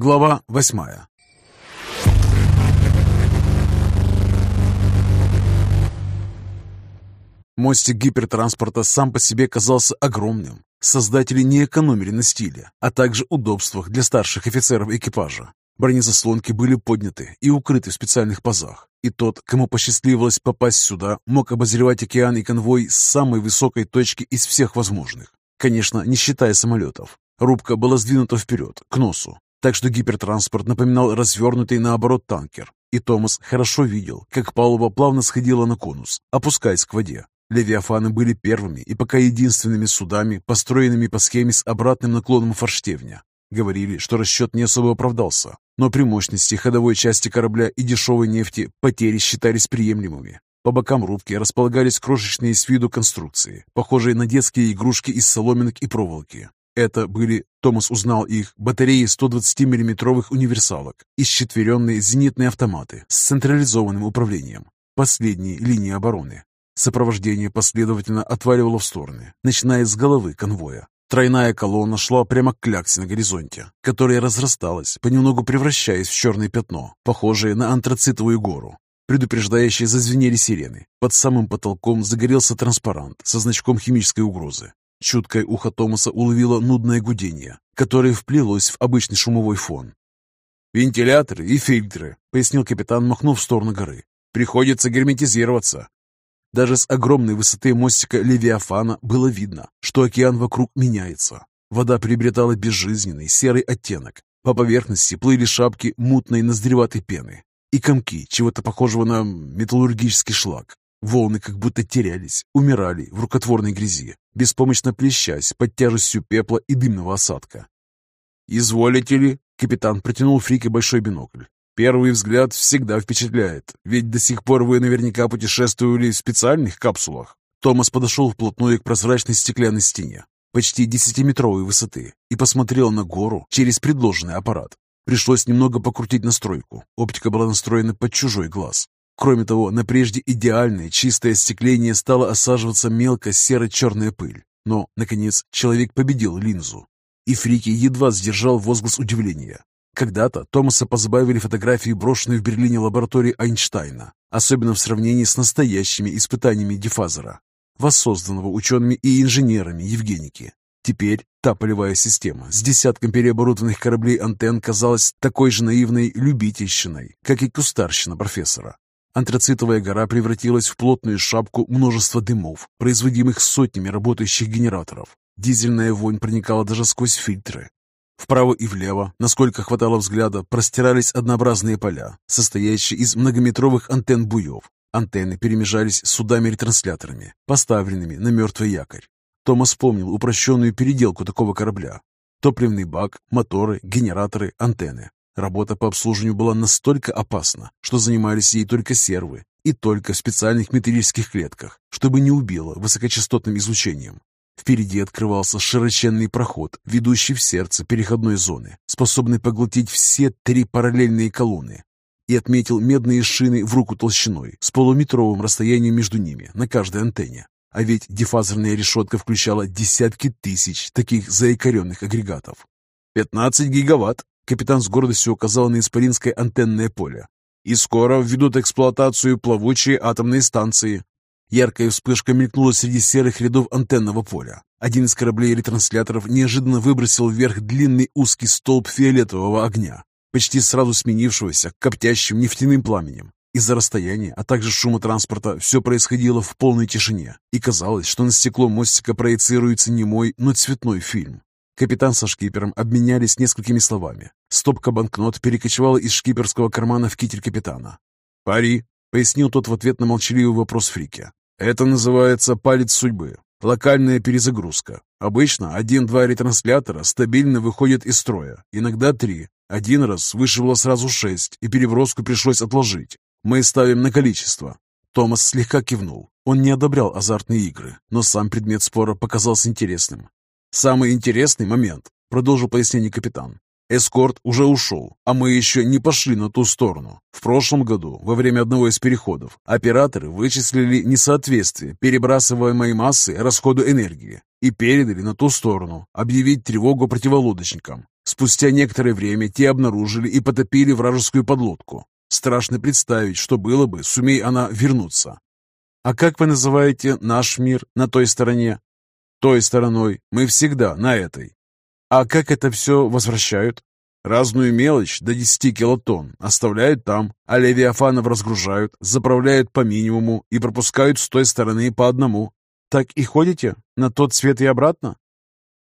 Глава восьмая Мостик гипертранспорта сам по себе казался огромным. Создатели не экономили на стиле, а также удобствах для старших офицеров экипажа. Бронезаслонки были подняты и укрыты в специальных пазах, и тот, кому посчастливилось попасть сюда, мог обозревать океан и конвой с самой высокой точки из всех возможных. Конечно, не считая самолетов. Рубка была сдвинута вперед, к носу, так что гипертранспорт напоминал развернутый наоборот танкер. И Томас хорошо видел, как палуба плавно сходила на конус, опускаясь к воде. Левиафаны были первыми и пока единственными судами, построенными по схеме с обратным наклоном форштевня. Говорили, что расчет не особо оправдался, но при мощности ходовой части корабля и дешевой нефти потери считались приемлемыми. По бокам рубки располагались крошечные с виду конструкции, похожие на детские игрушки из соломинок и проволоки. Это были, Томас узнал их, батареи 120 миллиметровых универсалок и счетверенные зенитные автоматы с централизованным управлением. Последние линии обороны. Сопровождение последовательно отваливало в стороны, начиная с головы конвоя. Тройная колонна шла прямо к кляксе на горизонте, которая разрасталась, понемногу превращаясь в черное пятно, похожее на антрацитовую гору. Предупреждающие зазвенели сирены. Под самым потолком загорелся транспарант со значком химической угрозы. Чуткое ухо Томаса уловило нудное гудение, которое вплелось в обычный шумовой фон. «Вентиляторы и фильтры», — пояснил капитан, махнув в сторону горы. «Приходится герметизироваться. Даже с огромной высоты мостика Левиафана было видно, что океан вокруг меняется. Вода приобретала безжизненный серый оттенок. По поверхности плыли шапки мутной ноздреватой пены и комки чего-то похожего на металлургический шлак. Волны как будто терялись, умирали в рукотворной грязи, беспомощно плещась под тяжестью пепла и дымного осадка. «Изволите ли?» — капитан протянул Фрике большой бинокль. Первый взгляд всегда впечатляет, ведь до сих пор вы наверняка путешествовали в специальных капсулах. Томас подошел вплотную к прозрачной стеклянной стене, почти десятиметровой высоты, и посмотрел на гору через предложенный аппарат. Пришлось немного покрутить настройку. Оптика была настроена под чужой глаз. Кроме того, на прежде идеальное чистое остекление стало осаживаться мелко серо-черная пыль. Но, наконец, человек победил линзу. И Фрики едва сдержал возглас удивления. Когда-то Томаса позабавили фотографии, брошенные в Берлине лаборатории Эйнштейна, особенно в сравнении с настоящими испытаниями дифазора, воссозданного учеными и инженерами Евгеники. Теперь та полевая система с десятком переоборудованных кораблей антенн казалась такой же наивной любительщиной, как и кустарщина профессора. Антрацитовая гора превратилась в плотную шапку множества дымов, производимых сотнями работающих генераторов. Дизельная вонь проникала даже сквозь фильтры, Вправо и влево, насколько хватало взгляда, простирались однообразные поля, состоящие из многометровых антенн буев. Антенны перемежались судами-ретрансляторами, поставленными на мертвый якорь. Томас вспомнил упрощенную переделку такого корабля. Топливный бак, моторы, генераторы, антенны. Работа по обслуживанию была настолько опасна, что занимались ей только сервы и только в специальных металлических клетках, чтобы не убило высокочастотным излучением. Впереди открывался широченный проход, ведущий в сердце переходной зоны, способный поглотить все три параллельные колонны. И отметил медные шины в руку толщиной, с полуметровым расстоянием между ними на каждой антенне. А ведь дифазорная решетка включала десятки тысяч таких заикаренных агрегатов. «Пятнадцать гигаватт!» Капитан с гордостью указал на исполинское антенное поле. «И скоро введут эксплуатацию плавучие атомные станции. Яркая вспышка мелькнула среди серых рядов антенного поля. Один из кораблей-ретрансляторов неожиданно выбросил вверх длинный узкий столб фиолетового огня, почти сразу сменившегося коптящим нефтяным пламенем. Из-за расстояния, а также шума транспорта, все происходило в полной тишине, и казалось, что на стекло мостика проецируется не мой, но цветной фильм. Капитан со шкипером обменялись несколькими словами. Стопка банкнот перекочевала из шкиперского кармана в китель капитана. «Пари», — пояснил тот в ответ на молчаливый вопрос Фрике. Это называется палец судьбы. Локальная перезагрузка. Обычно один-два ретранслятора стабильно выходят из строя, иногда три. Один раз вышибло сразу шесть, и переброску пришлось отложить. Мы ставим на количество. Томас слегка кивнул. Он не одобрял азартные игры, но сам предмет спора показался интересным. «Самый интересный момент», — продолжил пояснение капитан, Эскорт уже ушел, а мы еще не пошли на ту сторону. В прошлом году, во время одного из переходов, операторы вычислили несоответствие перебрасываемой массы расходу энергии и передали на ту сторону объявить тревогу противолодочникам. Спустя некоторое время те обнаружили и потопили вражескую подлодку. Страшно представить, что было бы, сумей она вернуться. А как вы называете наш мир на той стороне? Той стороной. Мы всегда на этой. А как это все возвращают? Разную мелочь до 10 килотонн оставляют там, а левиафанов разгружают, заправляют по минимуму и пропускают с той стороны по одному. Так и ходите? На тот свет и обратно?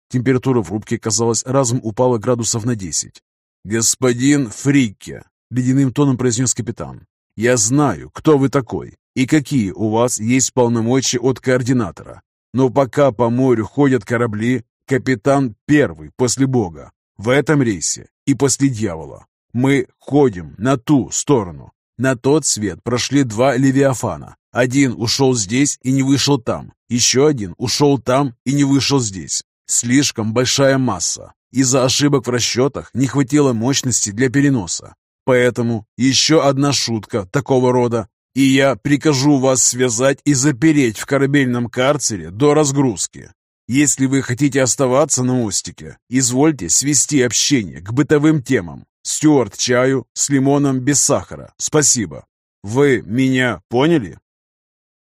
Температура в рубке, казалось, разом упала градусов на 10. «Господин Фрикке!» — ледяным тоном произнес капитан. «Я знаю, кто вы такой и какие у вас есть полномочия от координатора. Но пока по морю ходят корабли, капитан первый после Бога. В этом рейсе и после дьявола. Мы ходим на ту сторону. На тот свет прошли два Левиафана. Один ушел здесь и не вышел там. Еще один ушел там и не вышел здесь. Слишком большая масса. Из-за ошибок в расчетах не хватило мощности для переноса. Поэтому еще одна шутка такого рода, и я прикажу вас связать и запереть в корабельном карцере до разгрузки. Если вы хотите оставаться на мостике, извольте свести общение к бытовым темам. Стюарт чаю с лимоном без сахара. Спасибо. Вы меня поняли?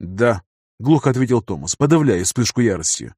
Да, глухо ответил Томас, подавляя вспышку ярости.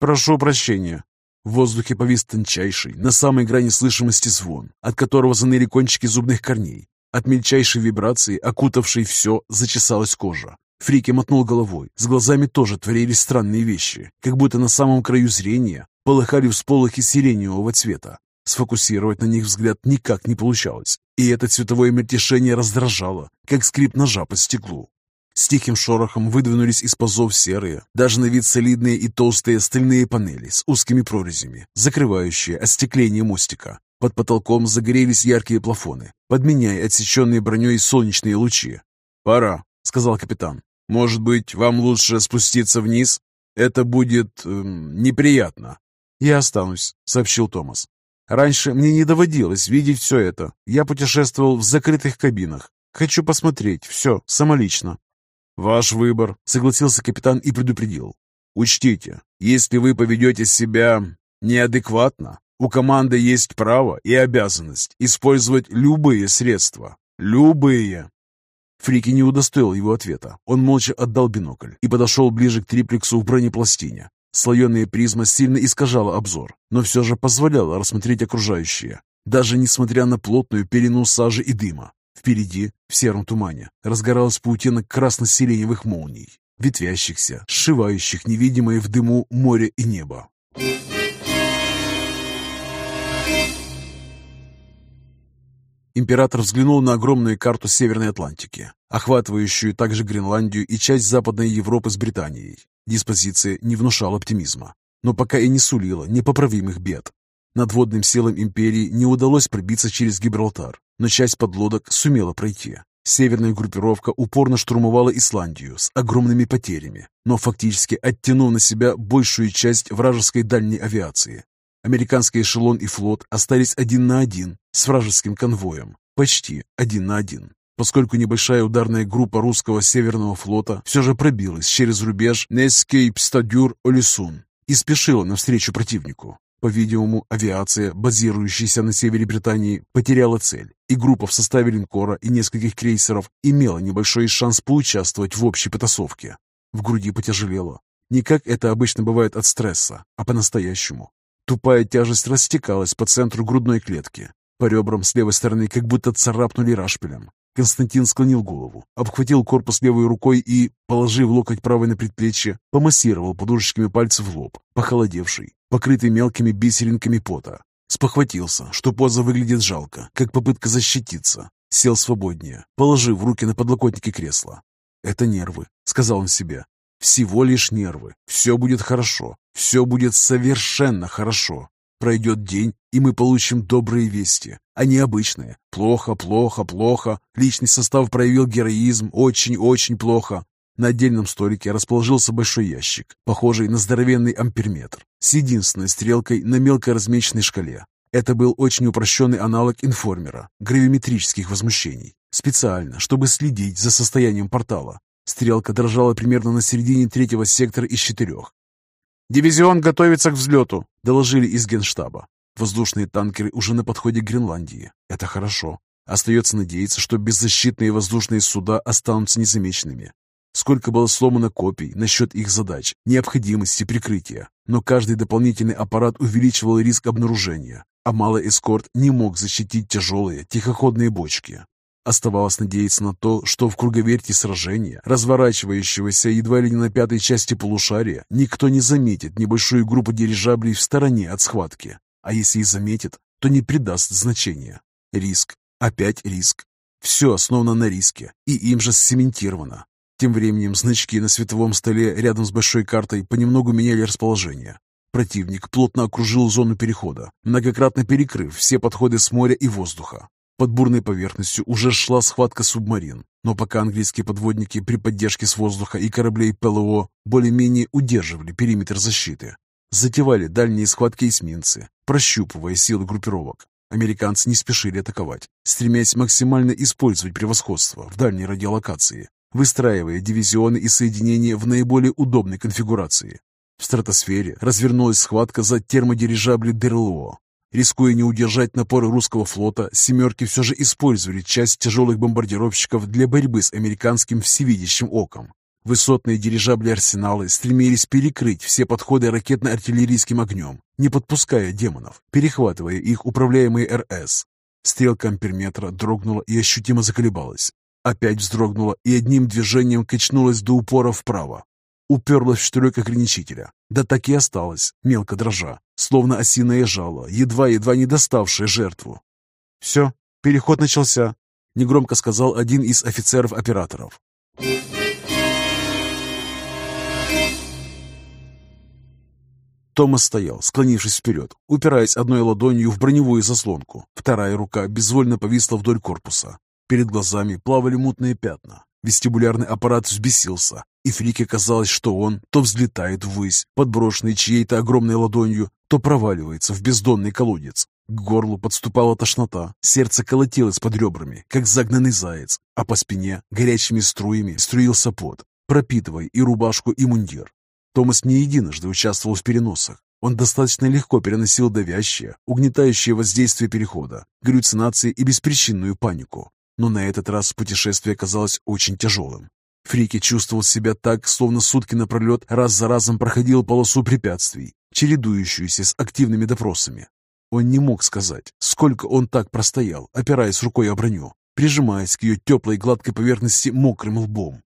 «Прошу прощения». В воздухе повис тончайший, на самой грани слышимости звон, от которого заныли кончики зубных корней. От мельчайшей вибрации, окутавшей все, зачесалась кожа. Фрики мотнул головой. С глазами тоже творились странные вещи, как будто на самом краю зрения полыхали всполохи сиреневого цвета. Сфокусировать на них взгляд никак не получалось, и это цветовое мельтешение раздражало, как скрип ножа по стеклу. С тихим шорохом выдвинулись из пазов серые, даже на вид солидные и толстые стальные панели с узкими прорезями, закрывающие остекление мостика. Под потолком загорелись яркие плафоны, подменяя отсеченные броней солнечные лучи. «Пора», — сказал капитан. «Может быть, вам лучше спуститься вниз? Это будет... Э, неприятно». «Я останусь», — сообщил Томас. «Раньше мне не доводилось видеть все это. Я путешествовал в закрытых кабинах. Хочу посмотреть все самолично». «Ваш выбор», — согласился капитан и предупредил. «Учтите, если вы поведете себя неадекватно, у команды есть право и обязанность использовать любые средства. Любые!» Фрики не удостоил его ответа. Он молча отдал бинокль и подошел ближе к триплексу в бронепластине. Слоеная призма сильно искажала обзор, но все же позволяла рассмотреть окружающее, даже несмотря на плотную пелену сажи и дыма. Впереди, в сером тумане, разгоралась паутина красно-сиреневых молний, ветвящихся, сшивающих невидимое в дыму море и небо. Император взглянул на огромную карту Северной Атлантики, охватывающую также Гренландию и часть Западной Европы с Британией. Диспозиция не внушала оптимизма, но пока и не сулила непоправимых бед. Надводным силам империи не удалось пробиться через Гибралтар, но часть подлодок сумела пройти. Северная группировка упорно штурмовала Исландию с огромными потерями, но фактически оттянув на себя большую часть вражеской дальней авиации. Американский эшелон и флот остались один на один с вражеским конвоем, почти один на один, поскольку небольшая ударная группа русского Северного флота все же пробилась через рубеж Нескейп-Стадюр-Олесун и спешила навстречу противнику. По-видимому, авиация, базирующаяся на севере Британии, потеряла цель, и группа в составе линкора и нескольких крейсеров имела небольшой шанс поучаствовать в общей потасовке. В груди потяжелело. Не как это обычно бывает от стресса, а по-настоящему. Тупая тяжесть растекалась по центру грудной клетки. По ребрам с левой стороны как будто царапнули рашпилем. Константин склонил голову, обхватил корпус левой рукой и, положив локоть правой на предплечье, помассировал подушечками пальцев в лоб, похолодевший, покрытый мелкими бисеринками пота. Спохватился, что поза выглядит жалко, как попытка защититься. Сел свободнее, положив руки на подлокотники кресла. «Это нервы», — сказал он себе. «Всего лишь нервы. Все будет хорошо. Все будет совершенно хорошо. Пройдет день, и мы получим добрые вести, а не обычные. Плохо, плохо, плохо. Личный состав проявил героизм. Очень-очень плохо. На отдельном столике расположился большой ящик, похожий на здоровенный амперметр, с единственной стрелкой на мелко размеченной шкале. Это был очень упрощенный аналог информера, гравиметрических возмущений, специально, чтобы следить за состоянием портала. Стрелка дрожала примерно на середине третьего сектора из четырех. «Дивизион готовится к взлету», — доложили из генштаба. Воздушные танкеры уже на подходе к Гренландии. Это хорошо. Остается надеяться, что беззащитные воздушные суда останутся незамеченными. Сколько было сломано копий насчет их задач, необходимости прикрытия, но каждый дополнительный аппарат увеличивал риск обнаружения, а малый эскорт не мог защитить тяжелые тихоходные бочки. Оставалось надеяться на то, что в круговерте сражения, разворачивающегося едва ли не на пятой части полушария, никто не заметит небольшую группу дирижаблей в стороне от схватки. А если и заметит, то не придаст значения. Риск. Опять риск. Все основано на риске, и им же сцементировано. Тем временем значки на световом столе рядом с большой картой понемногу меняли расположение. Противник плотно окружил зону перехода, многократно перекрыв все подходы с моря и воздуха. Под бурной поверхностью уже шла схватка субмарин, но пока английские подводники при поддержке с воздуха и кораблей ПЛО более-менее удерживали периметр защиты, затевали дальние схватки эсминцы, прощупывая силы группировок. Американцы не спешили атаковать, стремясь максимально использовать превосходство в дальней радиолокации, выстраивая дивизионы и соединения в наиболее удобной конфигурации. В стратосфере развернулась схватка за термодирижабли ДРЛО, Рискуя не удержать напоры русского флота, «семерки» все же использовали часть тяжелых бомбардировщиков для борьбы с американским всевидящим оком. Высотные дирижабли-арсеналы стремились перекрыть все подходы ракетно-артиллерийским огнем, не подпуская демонов, перехватывая их управляемые РС. Стрелка амперметра дрогнула и ощутимо заколебалась. Опять вздрогнула и одним движением качнулась до упора вправо. Уперлась в штырек ограничителя. Да так и осталась, мелко дрожа, словно осиное жало, едва-едва не доставшее жертву. «Все, переход начался», — негромко сказал один из офицеров-операторов. Томас стоял, склонившись вперед, упираясь одной ладонью в броневую заслонку. Вторая рука безвольно повисла вдоль корпуса. Перед глазами плавали мутные пятна. Вестибулярный аппарат взбесился, и Фрике казалось, что он то взлетает ввысь, подброшенный чьей-то огромной ладонью, то проваливается в бездонный колодец. К горлу подступала тошнота, сердце колотилось под ребрами, как загнанный заяц, а по спине горячими струями струился пот, пропитывая и рубашку, и мундир. Томас не единожды участвовал в переносах. Он достаточно легко переносил давящее, угнетающее воздействие перехода, галлюцинации и беспричинную панику. Но на этот раз путешествие казалось очень тяжелым. Фрики чувствовал себя так, словно сутки напролет раз за разом проходил полосу препятствий, чередующуюся с активными допросами. Он не мог сказать, сколько он так простоял, опираясь рукой о броню, прижимаясь к ее теплой гладкой поверхности мокрым лбом.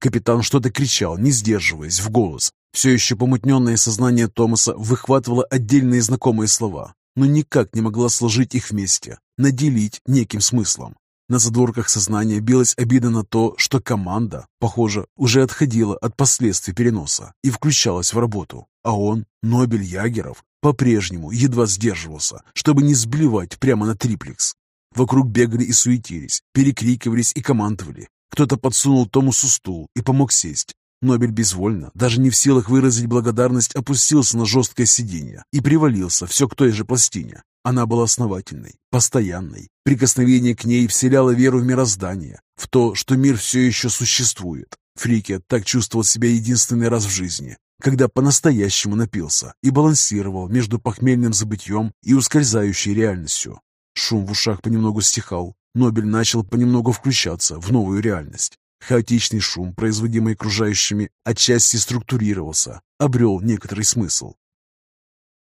Капитан что-то кричал, не сдерживаясь, в голос. Все еще помутненное сознание Томаса выхватывало отдельные знакомые слова, но никак не могла сложить их вместе, наделить неким смыслом. На задворках сознания билась обида на то, что команда, похоже, уже отходила от последствий переноса и включалась в работу, а он, Нобель Ягеров, по-прежнему едва сдерживался, чтобы не сблевать прямо на триплекс. Вокруг бегали и суетились, перекрикивались и командовали. Кто-то подсунул Томусу стул и помог сесть. Нобель безвольно, даже не в силах выразить благодарность, опустился на жесткое сиденье и привалился все к той же пластине. Она была основательной, постоянной. Прикосновение к ней вселяло веру в мироздание, в то, что мир все еще существует. Фрике так чувствовал себя единственный раз в жизни, когда по-настоящему напился и балансировал между похмельным забытьем и ускользающей реальностью. Шум в ушах понемногу стихал. Нобель начал понемногу включаться в новую реальность. Хаотичный шум, производимый окружающими, отчасти структурировался, обрел некоторый смысл.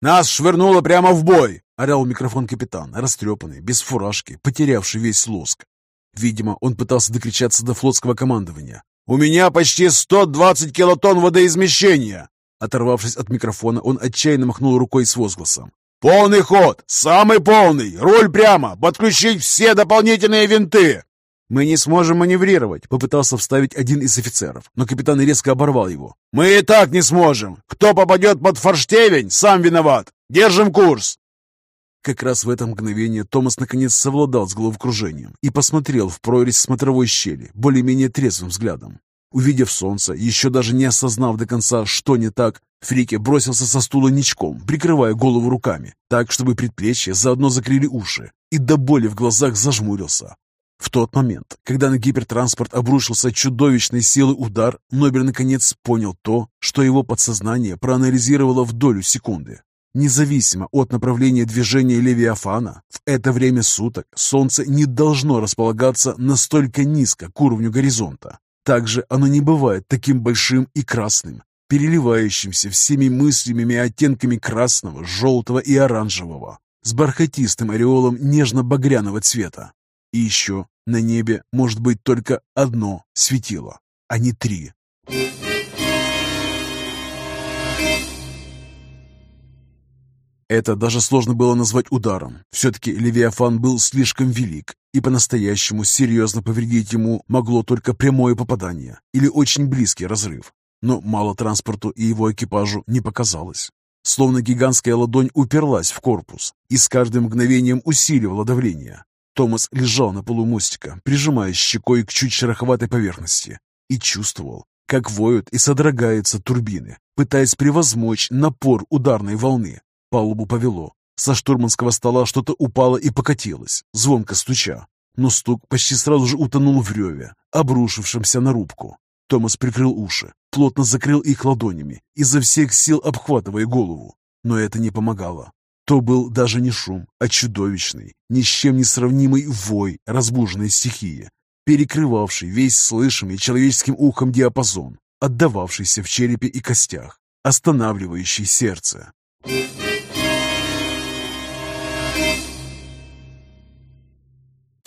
«Нас швырнуло прямо в бой!» — орал микрофон капитан, растрепанный, без фуражки, потерявший весь лоск. Видимо, он пытался докричаться до флотского командования. «У меня почти 120 килотонн водоизмещения!» Оторвавшись от микрофона, он отчаянно махнул рукой с возгласом. «Полный ход! Самый полный! Руль прямо! Подключить все дополнительные винты!» «Мы не сможем маневрировать», — попытался вставить один из офицеров, но капитан резко оборвал его. «Мы и так не сможем! Кто попадет под форштевень, сам виноват! Держим курс!» Как раз в это мгновение Томас наконец совладал с головокружением и посмотрел в прорезь смотровой щели более-менее трезвым взглядом. Увидев солнце, еще даже не осознав до конца, что не так, Фрике бросился со стула ничком, прикрывая голову руками, так, чтобы предплечья заодно закрыли уши, и до боли в глазах зажмурился. В тот момент, когда на гипертранспорт обрушился чудовищной силы удар, Нобель наконец понял то, что его подсознание проанализировало в долю секунды. Независимо от направления движения Левиафана, в это время суток Солнце не должно располагаться настолько низко к уровню горизонта. Также оно не бывает таким большим и красным, переливающимся всеми мыслимыми оттенками красного, желтого и оранжевого, с бархатистым ореолом нежно-багряного цвета. И еще на небе может быть только одно светило, а не три. Это даже сложно было назвать ударом. Все-таки Левиафан был слишком велик, и по-настоящему серьезно повредить ему могло только прямое попадание или очень близкий разрыв. Но мало транспорту и его экипажу не показалось. Словно гигантская ладонь уперлась в корпус и с каждым мгновением усиливала давление. Томас лежал на полу мостика, прижимаясь щекой к чуть шероховатой поверхности, и чувствовал, как воют и содрогаются турбины, пытаясь превозмочь напор ударной волны. Палубу повело. Со штурманского стола что-то упало и покатилось, звонко стуча. Но стук почти сразу же утонул в реве, обрушившемся на рубку. Томас прикрыл уши, плотно закрыл их ладонями, изо всех сил обхватывая голову. Но это не помогало. То был даже не шум, а чудовищный, ни с чем не сравнимый вой разбуженной стихии, перекрывавший весь слышимый человеческим ухом диапазон, отдававшийся в черепе и костях, останавливающий сердце.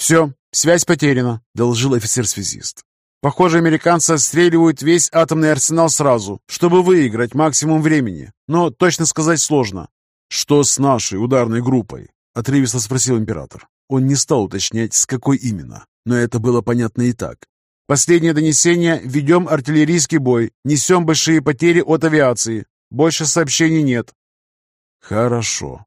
«Все, связь потеряна», — доложил офицер-связист. «Похоже, американцы отстреливают весь атомный арсенал сразу, чтобы выиграть максимум времени. Но точно сказать сложно». «Что с нашей ударной группой?» — отрывисто спросил император. Он не стал уточнять, с какой именно, но это было понятно и так. «Последнее донесение. Ведем артиллерийский бой. Несем большие потери от авиации. Больше сообщений нет». «Хорошо»,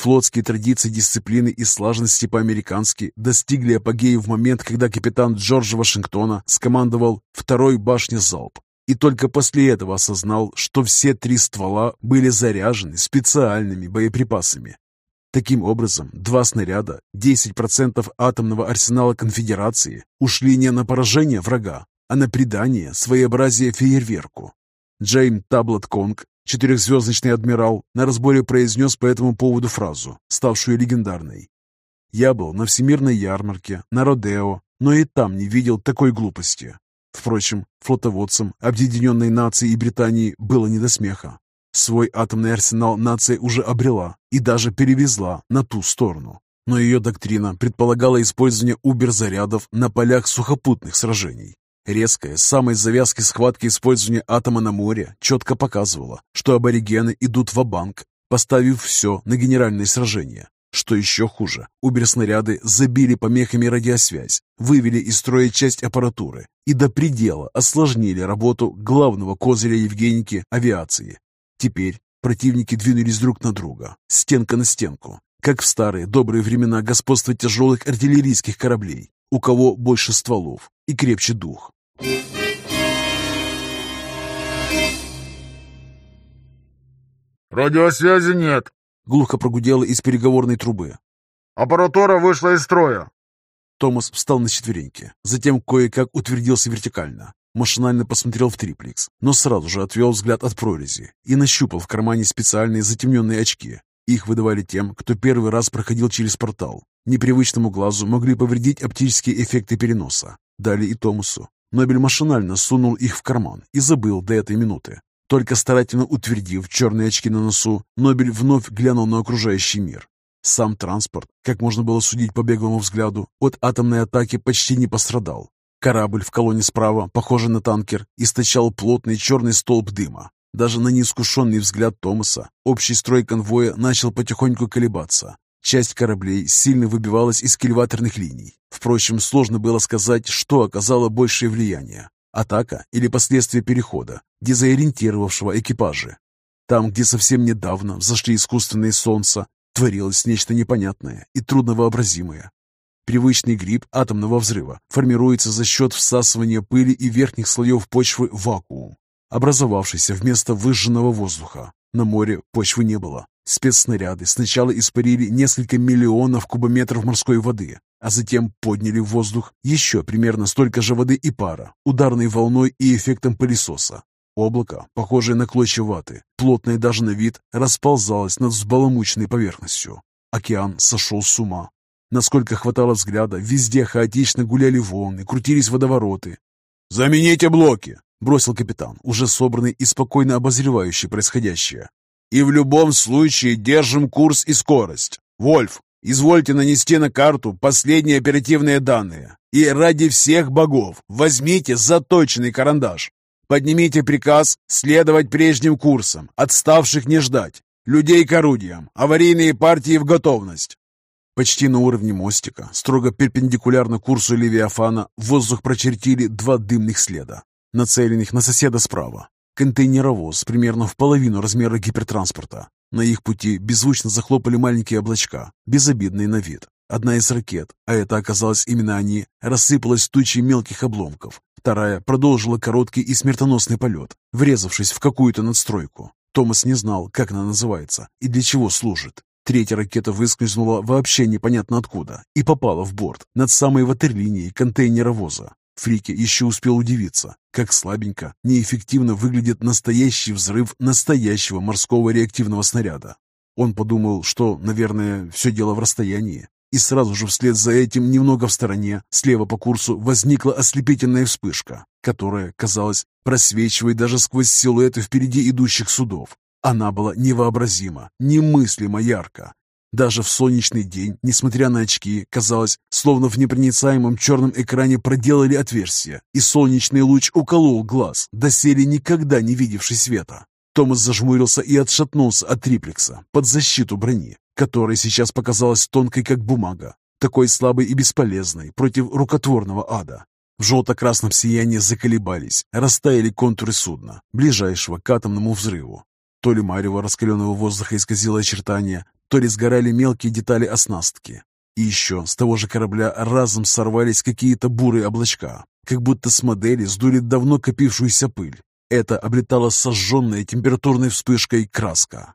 Флотские традиции дисциплины и слаженности по-американски достигли апогея в момент, когда капитан Джорджа Вашингтона скомандовал второй башне залп. И только после этого осознал, что все три ствола были заряжены специальными боеприпасами. Таким образом, два снаряда, 10% атомного арсенала конфедерации, ушли не на поражение врага, а на придание своеобразия фейерверку. Джейм Таблет Конг Четырехзвездочный адмирал на разборе произнес по этому поводу фразу, ставшую легендарной. «Я был на всемирной ярмарке, на Родео, но и там не видел такой глупости». Впрочем, флотоводцам Объединенной Нации и Британии было не до смеха. Свой атомный арсенал нация уже обрела и даже перевезла на ту сторону. Но ее доктрина предполагала использование убер-зарядов на полях сухопутных сражений. Резкая, с самой завязки схватки использования атома на море четко показывала, что аборигены идут в банк поставив все на генеральное сражение. Что еще хуже, убер-снаряды забили помехами радиосвязь, вывели из строя часть аппаратуры и до предела осложнили работу главного козыря Евгеники авиации. Теперь противники двинулись друг на друга, стенка на стенку, как в старые добрые времена господства тяжелых артиллерийских кораблей, у кого больше стволов и крепче дух. «Радиосвязи нет», — глухо прогудело из переговорной трубы. «Аппаратура вышла из строя». Томас встал на четвереньки, затем кое-как утвердился вертикально. Машинально посмотрел в триплекс, но сразу же отвел взгляд от прорези и нащупал в кармане специальные затемненные очки. Их выдавали тем, кто первый раз проходил через портал. Непривычному глазу могли повредить оптические эффекты переноса. Дали и Томасу. Нобель машинально сунул их в карман и забыл до этой минуты. Только старательно утвердив черные очки на носу, Нобель вновь глянул на окружающий мир. Сам транспорт, как можно было судить по беглому взгляду, от атомной атаки почти не пострадал. Корабль в колонне справа, похожий на танкер, источал плотный черный столб дыма. Даже на неискушенный взгляд Томаса общий строй конвоя начал потихоньку колебаться. Часть кораблей сильно выбивалась из кильваторных линий. Впрочем, сложно было сказать, что оказало большее влияние. Атака или последствия перехода, дезориентировавшего экипажи. Там, где совсем недавно взошли искусственные солнца, творилось нечто непонятное и трудновообразимое. Привычный гриб атомного взрыва формируется за счет всасывания пыли и верхних слоев почвы в вакуум, образовавшийся вместо выжженного воздуха. На море почвы не было. Спецснаряды сначала испарили несколько миллионов кубометров морской воды, а затем подняли в воздух еще примерно столько же воды и пара, ударной волной и эффектом пылесоса. Облако, похожее на клочья ваты, плотное даже на вид, расползалось над взбаламученной поверхностью. Океан сошел с ума. Насколько хватало взгляда, везде хаотично гуляли волны, крутились водовороты. «Замените блоки!» — бросил капитан, уже собранный и спокойно обозревающий происходящее. «И в любом случае держим курс и скорость. Вольф, извольте нанести на карту последние оперативные данные. И ради всех богов возьмите заточенный карандаш. Поднимите приказ следовать прежним курсам, отставших не ждать. Людей к орудиям, аварийные партии в готовность. Почти на уровне мостика, строго перпендикулярно курсу Левиафана, в воздух прочертили два дымных следа, нацеленных на соседа справа. Контейнеровоз примерно в половину размера гипертранспорта. На их пути беззвучно захлопали маленькие облачка, безобидные на вид. Одна из ракет, а это оказалось именно они, рассыпалась тучей мелких обломков. Вторая продолжила короткий и смертоносный полет, врезавшись в какую-то надстройку. Томас не знал, как она называется и для чего служит. Третья ракета выскользнула вообще непонятно откуда и попала в борт над самой ватерлинией контейнеровоза. Фрике еще успел удивиться, как слабенько, неэффективно выглядит настоящий взрыв настоящего морского реактивного снаряда. Он подумал, что, наверное, все дело в расстоянии, и сразу же вслед за этим, немного в стороне, слева по курсу, возникла ослепительная вспышка, которая, казалось, просвечивает даже сквозь силуэты впереди идущих судов. Она была невообразима, немыслимо ярко. Даже в солнечный день, несмотря на очки, казалось, словно в непроницаемом черном экране проделали отверстие, и солнечный луч уколол глаз, доселе никогда не видевший света. Томас зажмурился и отшатнулся от триплекса под защиту брони, которая сейчас показалась тонкой, как бумага, такой слабой и бесполезной против рукотворного ада. В желто-красном сиянии заколебались, растаяли контуры судна, ближайшего к атомному взрыву. То ли марево раскаленного воздуха исказило очертания, то ли сгорали мелкие детали оснастки. И еще с того же корабля разом сорвались какие-то бурые облачка, как будто с модели сдули давно копившуюся пыль. Это облетала сожженная температурной вспышкой краска.